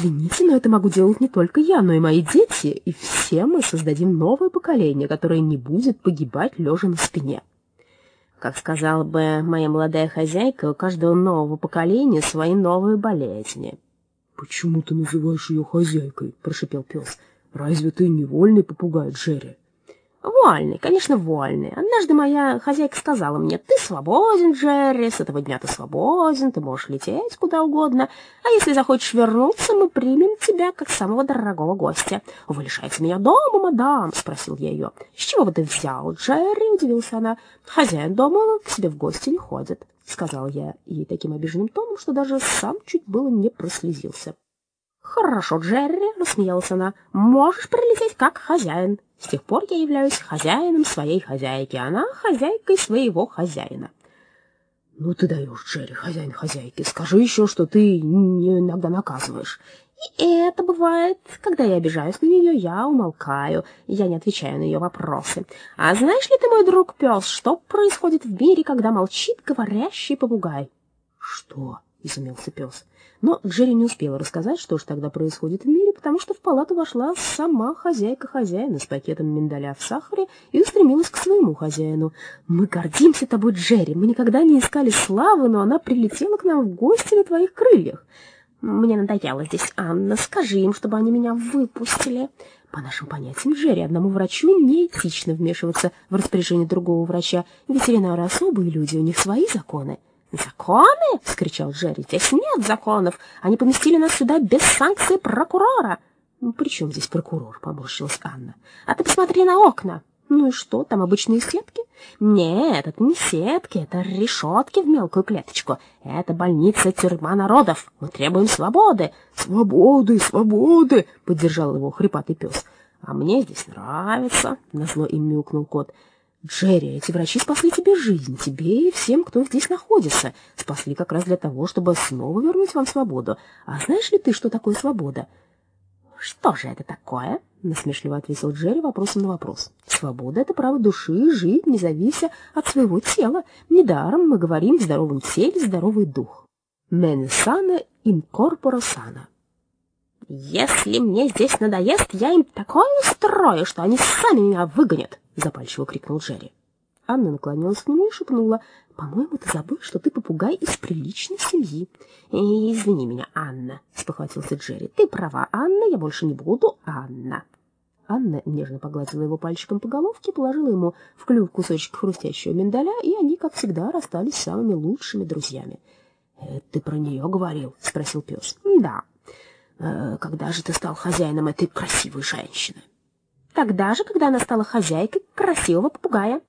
Извините, но это могу делать не только я, но и мои дети, и все мы создадим новое поколение, которое не будет погибать лежа на спине. Как сказала бы моя молодая хозяйка, у каждого нового поколения свои новые болезни. «Почему ты называешь ее хозяйкой?» — прошипел пес. «Разве ты не вольный попугай, Джерри?» Вольный, конечно, вольный. Однажды моя хозяйка сказала мне, ты свободен, Джерри, с этого дня ты свободен, ты можешь лететь куда угодно, а если захочешь вернуться, мы примем тебя как самого дорогого гостя. Вы лишаете меня дома, мадам? Спросил я ее. С чего бы ты взял, Джерри? Удивился она. Хозяин дома к себе в гости не ходит, сказал я ей таким обиженным тоном, что даже сам чуть было не прослезился. «Хорошо, Джерри», — рассмеялась она, — «можешь прилететь как хозяин. С тех пор я являюсь хозяином своей хозяйки, она хозяйкой своего хозяина». «Ну ты даешь, Джерри, хозяин хозяйки. Скажи еще, что ты иногда наказываешь». И это бывает, когда я обижаюсь на нее, я умолкаю, я не отвечаю на ее вопросы. А знаешь ли ты, мой друг пес, что происходит в мире, когда молчит говорящий попугай? Что? — изумился пес. Но Джерри не успела рассказать, что же тогда происходит в мире, потому что в палату вошла сама хозяйка хозяина с пакетом миндаля в сахаре и устремилась к своему хозяину. «Мы гордимся тобой, Джерри, мы никогда не искали славы, но она прилетела к нам в гости на твоих крыльях». «Мне надоело здесь, Анна, скажи им, чтобы они меня выпустили». По нашим понятиям, Джерри, одному врачу неэтично вмешиваться в распоряжение другого врача. Ветеринары особые люди, у них свои законы. «Законы?» — вскричал Джерри. «Здесь нет законов. Они поместили нас сюда без санкции прокурора». «Ну, при чем здесь прокурор?» — поморщилась Анна. «А ты посмотри на окна». «Ну и что, там обычные сетки?» «Нет, это не сетки, это решетки в мелкую клеточку. Это больница, тюрьма народов. Мы требуем свободы». «Свободы, свободы!» — поддержал его хрипатый пес. «А мне здесь нравится», — назло им мяукнул кот. Джерри, эти врачи спасли тебе жизнь, тебе и всем, кто здесь находится. Спасли как раз для того, чтобы снова вернуть вам свободу. А знаешь ли ты, что такое свобода? Что же это такое? Насмешливо ответил Джерри вопросом на вопрос. Свобода — это право души жить, не завися от своего тела. Недаром мы говорим в здоровом теле здоровый дух. Мен сана ин корпора сана. «Если мне здесь надоест, я им такое устрою, что они сами меня выгонят!» — запальчиво крикнул Джерри. Анна наклонилась к нему и шепнула, «По-моему, ты забыл, что ты попугай из приличной семьи». «Извини меня, Анна», — спохватился Джерри. «Ты права, Анна, я больше не буду Анна». Анна нежно погладила его пальчиком по головке, положила ему в клюв кусочек хрустящего миндаля, и они, как всегда, расстались самыми лучшими друзьями. «Э, «Ты про нее говорил?» — спросил пес. «Да». Э, когда же ты стал хозяином этой красивой женщины? Тогда же, когда она стала хозяйкой красивого попугая.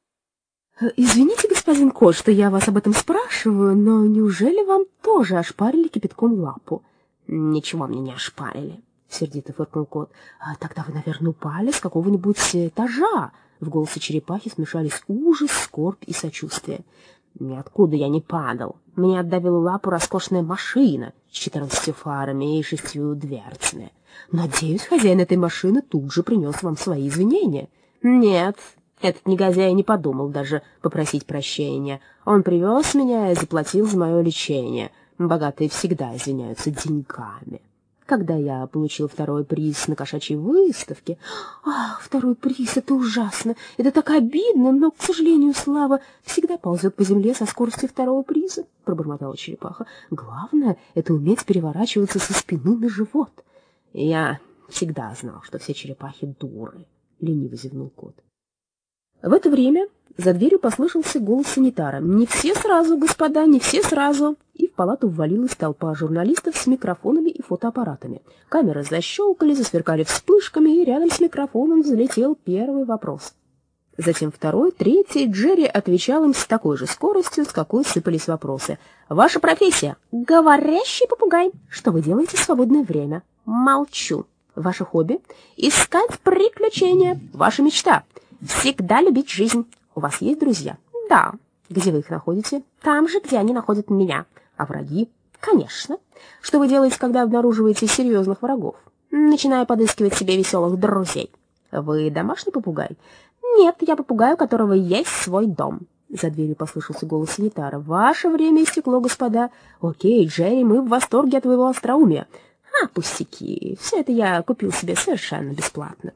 Э, извините, господин кот, что я вас об этом спрашиваю, но неужели вам тоже ошпарили кипятком лапу? Ничего мне не ошпарили, сердито фыркнул кот. А тогда вы, наверное, упали с какого-нибудь этажа. В голосе черепахи смешались ужас, скорбь и сочувствие. Ниоткуда я не падал. Мне отдавила лапу роскошная машина с четырнадцатью фарами и шестью дверцами. Надеюсь, хозяин этой машины тут же принес вам свои извинения. Нет, этот негодяй не подумал даже попросить прощения. Он привез меня и заплатил за мое лечение. Богатые всегда извиняются деньгами когда я получил второй приз на кошачьей выставке. Ах, второй приз, это ужасно, это так обидно, но, к сожалению, Слава всегда ползет по земле со скоростью второго приза, — пробормотала черепаха. Главное — это уметь переворачиваться со спины на живот. Я всегда знал, что все черепахи дуры, — лениво зевнул кот. В это время за дверью послышался голос санитара. «Не все сразу, господа, не все сразу!» И в палату ввалилась толпа журналистов с микрофонами и фотоаппаратами. Камеры защелкали, засверкали вспышками, и рядом с микрофоном взлетел первый вопрос. Затем второй, третий. Джерри отвечал им с такой же скоростью, с какой сыпались вопросы. «Ваша профессия?» «Говорящий попугай». «Что вы делаете в свободное время?» «Молчу». «Ваше хобби?» «Искать приключения». «Ваша мечта?» «Всегда любить жизнь». У вас есть друзья? Да. Где вы их находите? Там же, где они находят меня. А враги? Конечно. Что вы делаете, когда обнаруживаете серьезных врагов? Начинаю подыскивать себе веселых друзей. Вы домашний попугай? Нет, я попугай, у которого есть свой дом. За дверью послышался голос санитара. «Ваше время истекло, господа. Окей, Джерри, мы в восторге от твоего остроумия. А, пустяки, все это я купил себе совершенно бесплатно.